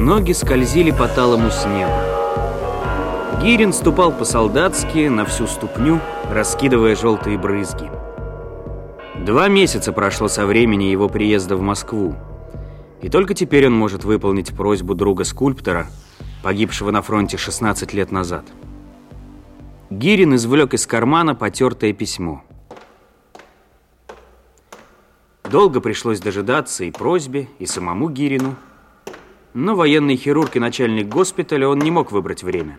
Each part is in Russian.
Ноги скользили по талому снегу. Гирин ступал по-солдатски на всю ступню, раскидывая желтые брызги. Два месяца прошло со времени его приезда в Москву. И только теперь он может выполнить просьбу друга-скульптора, погибшего на фронте 16 лет назад. Гирин извлек из кармана потертое письмо. Долго пришлось дожидаться и просьбе, и самому Гирину. Но военный хирург и начальник госпиталя он не мог выбрать время.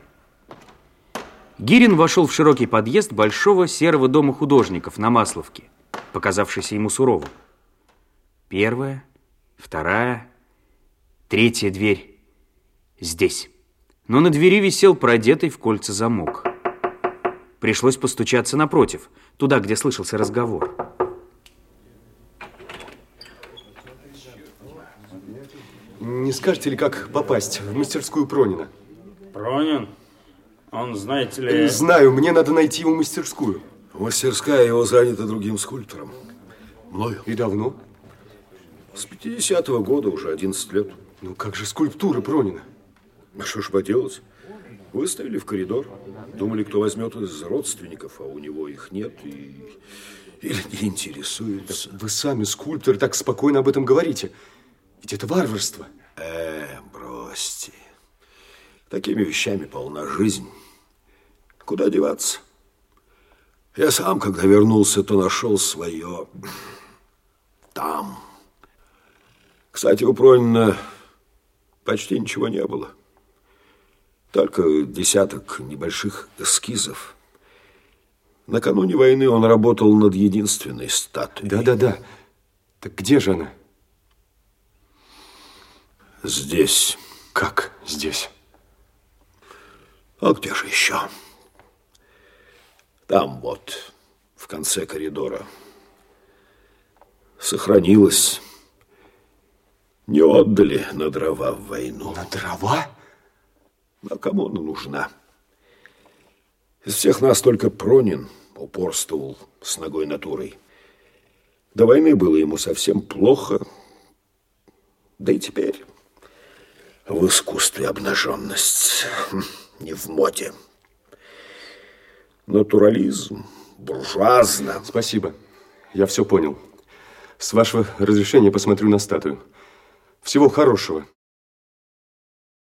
Гирин вошел в широкий подъезд большого серого дома художников на Масловке, показавшийся ему суровым. Первая, вторая, третья дверь здесь. Но на двери висел продетый в кольца замок. Пришлось постучаться напротив, туда, где слышался разговор. Не скажете ли, как попасть в мастерскую Пронина? Пронин? Он, знаете ли... Знаю, мне надо найти его мастерскую. Мастерская его занята другим скульптором. Мною. И давно? С 50-го года, уже 11 лет. Ну как же скульптура Пронина? А что ж поделать? Выставили в коридор. Думали, кто возьмет из родственников, а у него их нет и... Или не интересуется. Вы сами, скульптор, так спокойно об этом говорите. Ведь это варварство. Э, бросьте. Такими вещами полна жизнь. Куда деваться? Я сам, когда вернулся, то нашел свое там. Кстати, у Пронина почти ничего не было. Только десяток небольших эскизов. Накануне войны он работал над единственной статуей. Да-да-да. Так где же она? Здесь. Как здесь? А где же еще? Там вот, в конце коридора. Сохранилась. Не отдали на дрова в войну. На дрова? А кому она нужна? Из всех нас только Пронин упорствовал с ногой натурой. До войны было ему совсем плохо. Да и теперь в искусстве обнаженность не в моде. Натурализм, буржуазно. Спасибо. Я все понял. С вашего разрешения посмотрю на статую. Всего хорошего.